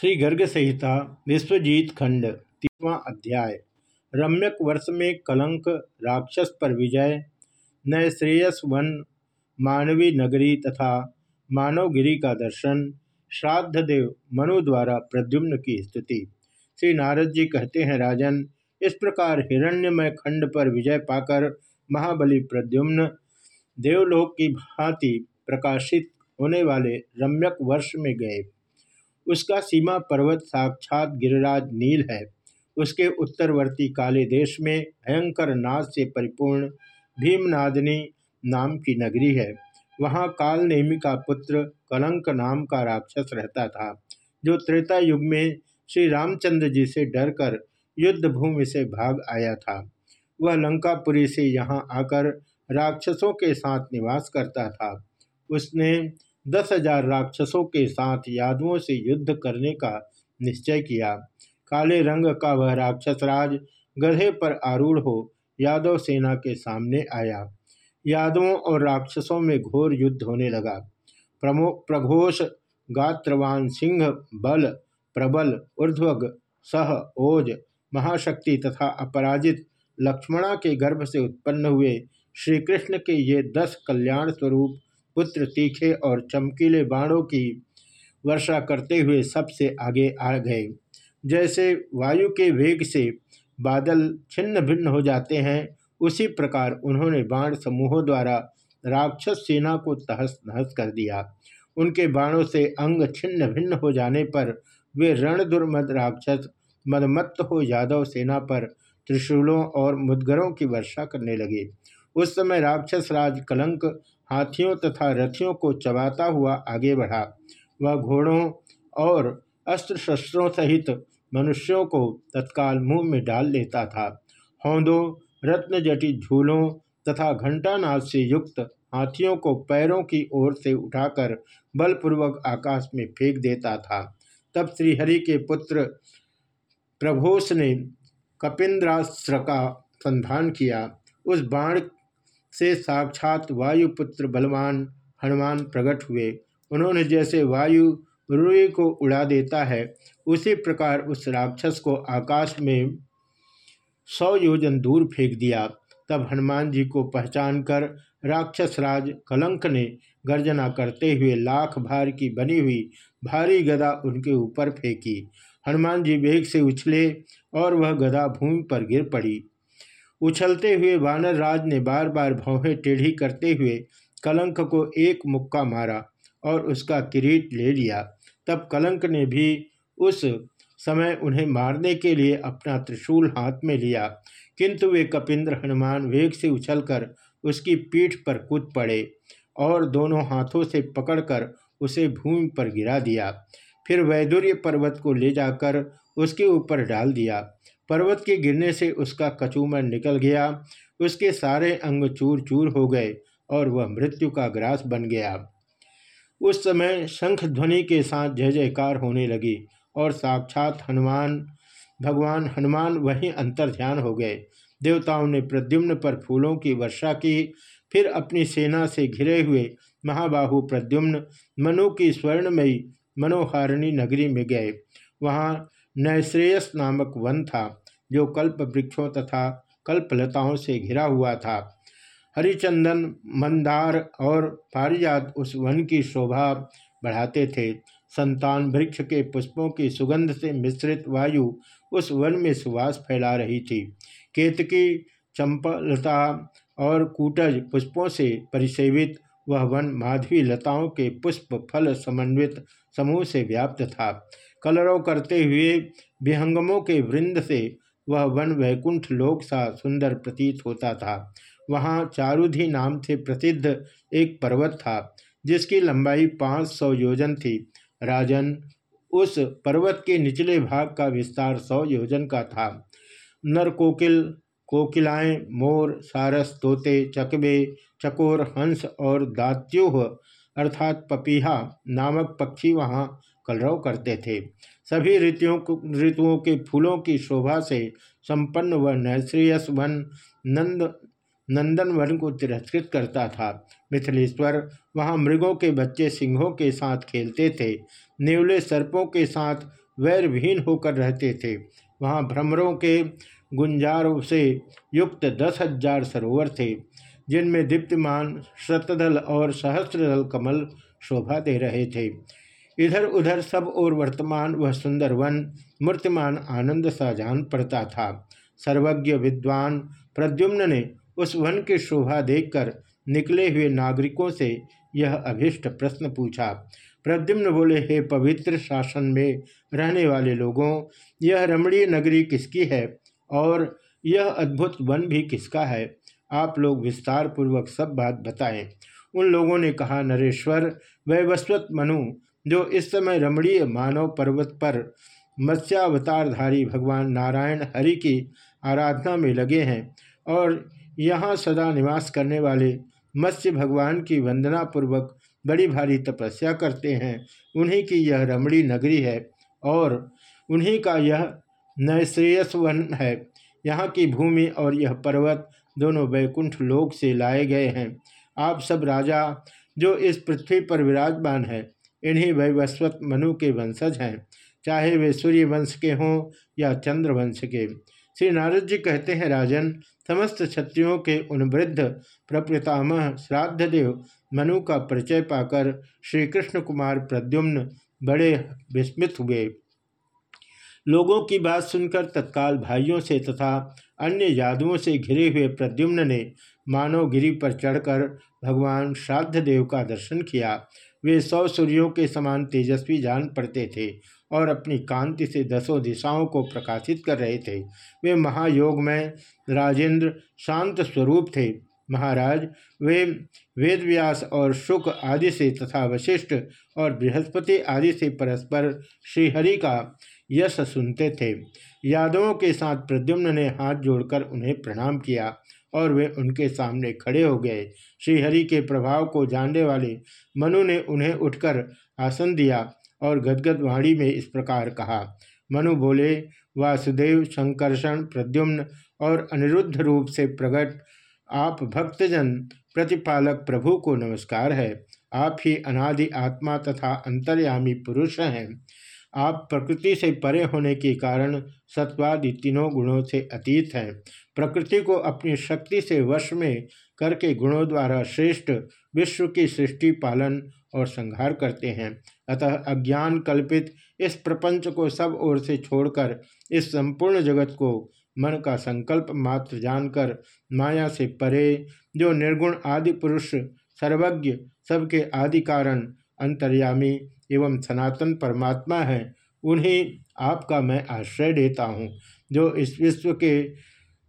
श्री गर्ग संहिता विश्वजीत खंड तीसवा अध्याय। रम्यक वर्ष में कलंक, राक्षस पर विजय नय श्रेयस वन मानवी नगरी तथा मानवगिरी का दर्शन श्राद्ध देव मनु द्वारा प्रद्युम्न की स्तुति। श्री नारद जी कहते हैं, राजन, इस प्रकार हिरण्यमय खंड पर विजय पाकर महाबली प्रद्युम्न, देवलोक की भांति प्रकाशित होने वाले रम्यक वर्ष में गए। उसका सीमा पर्वत साक्षात गिरिराज नील है। उसके उत्तरवर्ती काले देश में भयंकर नाद से परिपूर्ण भीमनादनी नाम की नगरी है। वहाँ काल नेमी का पुत्र कलंक नाम का राक्षस रहता था, जो त्रेता युग में श्री रामचंद्र जी से डरकर युद्ध भूमि से भाग आया था। वह लंकापुरी से यहाँ आकर राक्षसों के साथ निवास करता था। उसने दस हज़ार राक्षसों के साथ यादवों से युद्ध करने का निश्चय किया। काले रंग का वह राक्षस राज गधे पर आरूढ़ हो यादव सेना के सामने आया। यादवों और राक्षसों में घोर युद्ध होने लगा। प्रमो, प्रघोष, गात्रवान सिंह, बल, प्रबल, ऊर्ध्वग, सह, ओज, महाशक्ति तथा अपराजित लक्ष्मणा के गर्भ से उत्पन्न हुए श्री कृष्ण के ये दस कल्याण स्वरूप पुत्र तीखे और चमकीले बाणों की वर्षा करते हुए सबसे आगे आ गए। जैसे वायु के वेग से बादल छिन्न भिन्न हो जाते हैं, उसी प्रकार उन्होंने बाण समूहों द्वारा राक्षस सेना को तहस नहस कर दिया। उनके बाणों से अंग छिन्न भिन्न हो जाने पर वे रण दुर्मद राक्षस मदमत्त हो यादव सेना पर त्रिशूलों और मुदगरों की वर्षा करने लगे। उस समय राक्षस राज कलंक हाथियों तथा रथियों को चबाता हुआ आगे बढ़ा। वह घोड़ों और अस्त्र शस्त्रों सहित मनुष्यों को तत्काल मुँह में डाल लेता था। हौदों रत्नजटित झूलों तथा घंटानाद से युक्त हाथियों को पैरों की ओर से उठाकर बलपूर्वक आकाश में फेंक देता था। तब श्रीहरि के पुत्र प्रभोष ने कपिंद्रास्त्र का संधान किया। उस बाण से साक्षात वायुपुत्र बलवान हनुमान प्रकट हुए। उन्होंने जैसे वायु रुई को उड़ा देता है, उसी प्रकार उस राक्षस को आकाश में सौ योजन दूर फेंक दिया। तब हनुमान जी को पहचान कर राक्षस राज कलंक ने गर्जना करते हुए लाख भार की बनी हुई भारी गदा उनके ऊपर फेंकी। हनुमान जी वेग से उछले और वह गदा भूमि पर गिर पड़ी। उछलते हुए वानर राज ने बार बार भौहें टेढ़ी करते हुए कलंक को एक मुक्का मारा और उसका किरीट ले लिया। तब कलंक ने भी उस समय उन्हें मारने के लिए अपना त्रिशूल हाथ में लिया, किंतु वे कपिंद्र हनुमान वेग से उछलकर उसकी पीठ पर कूद पड़े और दोनों हाथों से पकड़कर उसे भूमि पर गिरा दिया। फिर वैदुर्य पर्वत को ले जाकर उसके ऊपर डाल दिया। पर्वत के गिरने से उसका कचूमर निकल गया। उसके सारे अंग चूर चूर हो गए और वह मृत्यु का ग्रास बन गया। उस समय शंख ध्वनि के साथ जय जयकार होने लगी और साक्षात हनुमान, भगवान हनुमान वहीं अंतर ध्यान हो गए। देवताओं ने प्रद्युम्न पर फूलों की वर्षा की, फिर अपनी सेना से घिरे हुए महाबाहु प्रद्युम्न मनु की स्वर्णमयी मनोहारिणी नगरी में गए। वहाँ नैश्रेयस नामक वन था, जो कल्प वृक्षों तथा कल्पलताओं से घिरा हुआ था। हरिचंदन, मंदार और पारिजात उस वन की शोभा बढ़ाते थे। संतान वृक्ष के पुष्पों की सुगंध से मिश्रित वायु उस वन में सुवास फैला रही थी। केतकी चंपलता और कूटज पुष्पों से परिसेवित, वह वन माधवी लताओं के पुष्प फल समन्वित समूह से व्याप्त था। कलरव करते हुए विहंगमों के वृंद से वह वन वैकुंठ लोक सा सुंदर प्रतीत होता था। वहाँ चारुधि नाम से प्रसिद्ध एक पर्वत था, जिसकी लंबाई पाँच सौ योजन थी। राजन उस पर्वत के निचले भाग का विस्तार सौ योजन का था। नरकोकिल कोकिलाएँ, मोर, सारस, तोते, चकबे, चकोर, हंस और दात्युह अर्थात पपीहा नामक पक्षी वहाँ कलरव करते थे। सभी ऋतुओं ऋतुओं के फूलों की शोभा से संपन्न वह नैश्रेयस वन नंद नंदन वन को तिरस्कृत करता था। मिथिलेश्वर वहाँ मृगों के बच्चे सिंहों के साथ खेलते थे। नेवले सर्पों के साथ वैर विहीन होकर रहते थे। वहाँ भ्रमरों के गुंजारों से युक्त दस हज़ार सरोवर थे। जिनमें दीप्तिमान शतदल और सहस्त्रदल कमल शोभा दे रहे थे। इधर उधर सब और वर्तमान वह सुंदर वन, मूर्तिमान आनंद सा जान पड़ता था। सर्वज्ञ विद्वान प्रद्युम्न ने उस वन की शोभा देखकर निकले हुए नागरिकों से यह अभिष्ट प्रश्न पूछा। प्रद्युम्न बोले, हे पवित्र शासन में रहने वाले लोगों, यह रमणीय नगरी किसकी है और यह अद्भुत वन भी किसका है? आप लोग विस्तार पूर्वक सब बात बताएँ। उन लोगों ने कहा, नरेश्वर वैवस्वत मनु, जो इस समय रमणीय मानव पर्वत पर मत्स्यावतारधारी भगवान नारायण हरि की आराधना में लगे हैं और यहाँ सदा निवास करने वाले मत्स्य भगवान की वंदना पूर्वक बड़ी भारी तपस्या करते हैं। उन्हीं की यह रमणी नगरी है और उन्हीं का यह नैश्रेयस वन है। यहाँ की भूमि और यह पर्वत दोनों वैकुंठ लोक से लाए गए हैं। आप सब राजा जो इस पृथ्वी पर विराजमान है, इन्हीं वैवस्वत मनु के वंशज हैं। चाहे वे सूर्य वंश के हों या चंद्र वंश के। श्री नारद जी कहते हैं, राजन, समस्त क्षत्रियों के उन वृद्ध प्रप्रतामह श्राद्ध देव मनु का परिचय पाकर श्री कृष्ण कुमार प्रद्युम्न बड़े विस्मित हुए। लोगों की बात सुनकर तत्काल भाइयों से तथा अन्य यादवों से घिरे हुए प्रद्युम्न ने मानव गिरी पर चढ़कर भगवान श्राद्ध देव का दर्शन किया। वे सौ सूर्यों के समान तेजस्वी जान पड़ते थे और अपनी कांति से दसों दिशाओं को प्रकाशित कर रहे थे। वे महायोग में राजेंद्र शांत स्वरूप थे। महाराज, वे वेदव्यास और शुक आदि से तथा वशिष्ठ और बृहस्पति आदि से परस्पर श्रीहरि का यश सुनते थे। यादवों के साथ प्रद्युम्न ने हाथ जोड़कर उन्हें प्रणाम किया और वे उनके सामने खड़े हो गए। श्रीहरि के प्रभाव को जानने वाले मनु ने उन्हें उठकर आसन दिया और गदगद वाणी में इस प्रकार कहा, मनु बोले, वासुदेव संकर्षण प्रद्युम्न और अनिरुद्ध रूप से प्रकट आप भक्तजन, प्रतिपालक प्रभु को नमस्कार है। आप ही अनादि आत्मा तथा अंतर्यामी पुरुष हैं। आप प्रकृति से परे होने के कारण सत्वादि तीनों गुणों से अतीत हैं। प्रकृति को अपनी शक्ति से वश में करके गुणों द्वारा श्रेष्ठ विश्व की सृष्टि, पालन और संहार करते हैं। अतः अज्ञान कल्पित इस प्रपंच को सब ओर से छोड़कर इस संपूर्ण जगत को मन का संकल्प मात्र जानकर माया से परे जो निर्गुण आदि पुरुष, सर्वज्ञ, सबके आदि कारण, अंतर्यामी एवं सनातन परमात्मा है, उन्हें आपका मैं आश्रय देता हूँ, जो इस विश्व के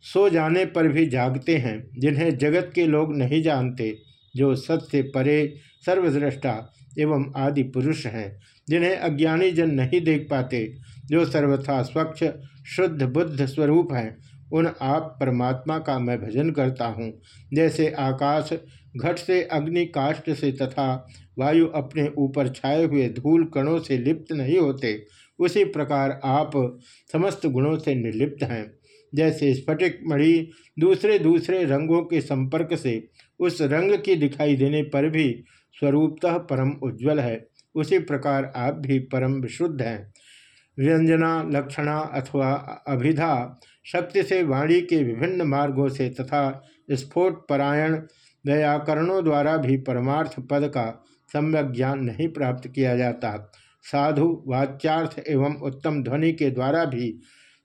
सो जाने पर भी जागते हैं, जिन्हें जगत के लोग नहीं जानते, जो सत्य, परे सर्वद्रष्टा एवं आदि पुरुष हैं, जिन्हें अज्ञानी जन नहीं देख पाते, जो सर्वथा स्वच्छ, शुद्ध, बुद्ध स्वरूप हैं, उन आप परमात्मा का मैं भजन करता हूँ, जैसे आकाश घट से अग्नि काष्ट से तथा वायु अपने ऊपर छाए हुए धूल कणों से लिप्त नहीं होते, उसी प्रकार आप समस्त गुणों से निर्लिप्त हैं। जैसे स्फटिक मणि दूसरे दूसरे रंगों के संपर्क से उस रंग की दिखाई देने पर भी स्वरूपतः परम उज्ज्वल है, उसी प्रकार आप भी परम विशुद्ध हैं। व्यंजना, लक्षणा अथवा अभिधा शक्ति से वाणी के विभिन्न मार्गों से तथा स्फोट परायण व्याकरणों द्वारा भी परमार्थ पद का सम्यक ज्ञान नहीं प्राप्त किया जाता। साधु, वाच्यार्थ एवं उत्तम ध्वनि के द्वारा भी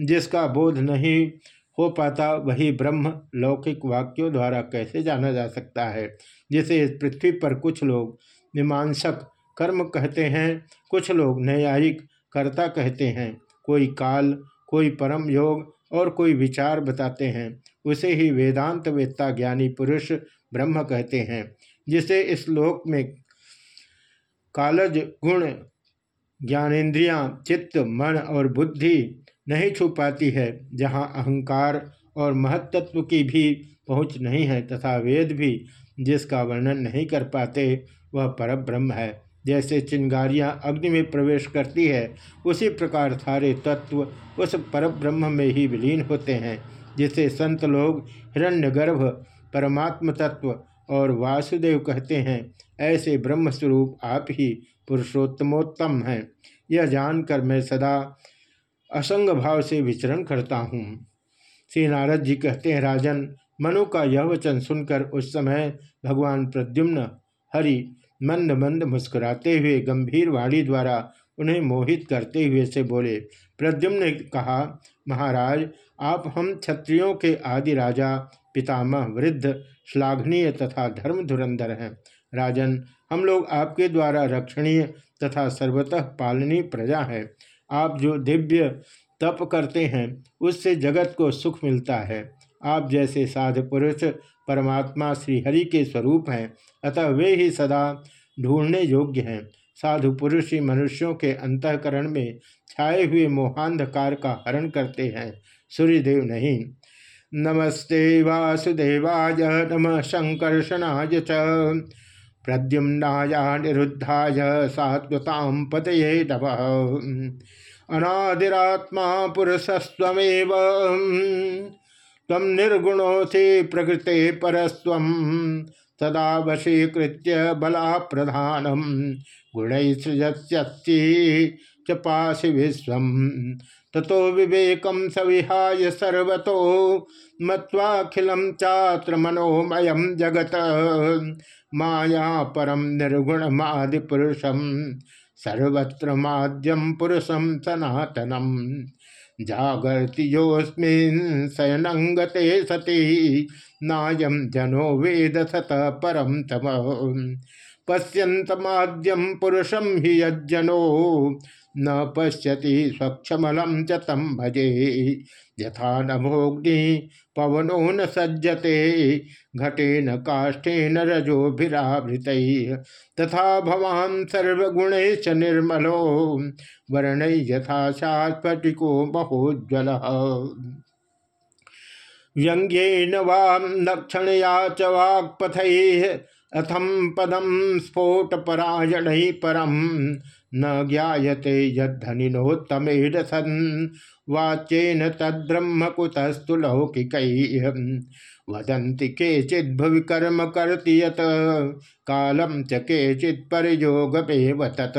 जिसका बोध नहीं हो पाता, वही ब्रह्म लौकिक वाक्यों द्वारा कैसे जाना जा सकता है? जिसे इस पृथ्वी पर कुछ लोग मीमांसक कर्म कहते हैं, कुछ लोग न्यायिक कर्ता कहते हैं। कोई काल, कोई परम योग और कोई विचार बताते हैं। उसे ही वेदांत वेत्ता ज्ञानी पुरुष ब्रह्म कहते हैं, जिसे इस लोक में कालज, गुण, ज्ञानेन्द्रियाँ, चित्त, मन और बुद्धि नहीं छू पाती है, जहाँ अहंकार और महत्त्व की भी पहुँच नहीं है तथा वेद भी जिसका वर्णन नहीं कर पाते, वह पर ब्रह्म है। जैसे चिंगारियाँ अग्नि में प्रवेश करती है, उसी प्रकार सारे तत्व उस परब्रह्म में ही विलीन होते हैं, जिसे संत लोग हिरण्यगर्भ परमात्म तत्व और वासुदेव कहते हैं, ऐसे ब्रह्म स्वरूप आप ही पुरुषोत्तमोत्तम हैं। यह जानकर मैं सदा असंग भाव से विचरण करता हूँ। श्री नारद जी कहते हैं, राजन, मनु का यह वचन सुनकर उस समय भगवान प्रद्युम्न हरि मंद मंद मुस्कुराते हुए गंभीर वाणी द्वारा उन्हें मोहित करते हुए से बोले, प्रद्युम्न ने कहा, महाराज, आप हम क्षत्रियों के आदि राजा पितामह वृद्ध, श्लाघनीय तथा धर्म धुरंधर हैं। राजन, हम लोग आपके द्वारा रक्षणीय तथा सर्वतः पालनीय प्रजा है। आप जो दिव्य तप करते हैं, उससे जगत को सुख मिलता है। आप जैसे साधु पुरुष परमात्मा श्रीहरि के स्वरूप हैं, अतः वे ही सदा ढूँढने योग्य हैं। साधु पुरुष ही मनुष्यों के अंतकरण में छाए हुए मोहांधकार का हरण करते हैं। सूर्यदेव नहीं नमस्ते वासुदेवाय, नम संकर्षणाय च। प्रद्युम्नाय, निरुद्धाय, सात्वतां पतये नम। अनादिरात्मा पुरुषस्वमेव तम निर्गुणोथि प्रकृते परस्व तदा वशीकृत्य बला प्रधानम गुण सृजस्यी च पाशि विश्व ततो विवेक सविहाय सर्वतो मत्वाखिलम चात्र मनोमय जगत। माया परम निर्गुण मादि सर्वत्र माद्यम पुरुषम सनातनम जागृति योस्मिन् सती नायम जनो वेद सत परम तम पश्यंतमाद्यम पुरुषम ही यज्जनो न पश्यति स्वक्षमलम च तम भजे। यथा नभोग्नि पवनो न सज्जते, घटेन काष्ठेन रजोभिरावृत। तथा भवान सर्वगुणेश निर्मलो, वर्ण यथा शास्फटिको महोज्वल व्यंग्येन वाम लक्षणया च अथम पदम स्फोटपरायण परम। न ज्ञाते यद्धनिनोत्तमेन सन्। वाच्येन तद्ब्रह्म कुतस्तु लौकिक। वदन्ति केचिद्भुवि कर्म कर्ति यत्, कालं च केचित् परयोगमेव तत्।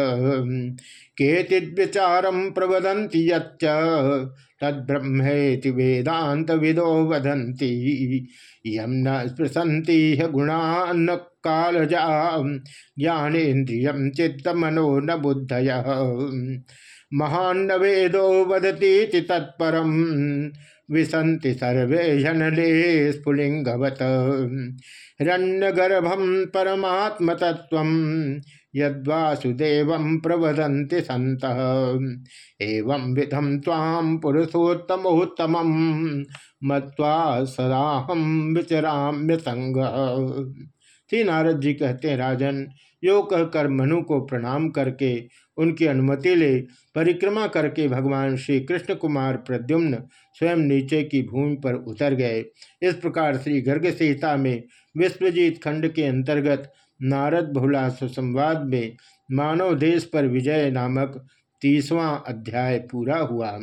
केचिद्विचारं प्रवदन्ति यच्च, तद्ब्रह्मेति वेदान्तविदो वदन्ति। यम न स्पृशन्ति गुणान्न कालजा ज्ञानेन्द्रिय चित्तमनो न बुद्धय। महान्न वेदो वदती तत्परम। विसंति सर्वे जनले स्फुलिंगवत हिरण्यगर्भम परमात्म तत्व यद्वासुदेव प्रवदन्ति सत एवं विधम ताम पुरुषोत्तमोत्तम मत्वा सदाहम विचराम्य संग श्री नारद जी कहते राजन यो कहकर मनु को प्रणाम करके उनकी अनुमति ले, परिक्रमा करके भगवान श्री कृष्ण कुमार प्रद्युम्न स्वयं नीचे की भूमि पर उतर गए। इस प्रकार श्री गर्ग सीता में विश्वजीत खंड के अंतर्गत नारद बहुला सुसंवाद में मानव देश पर विजय नामक तीसवां अध्याय पूरा हुआ।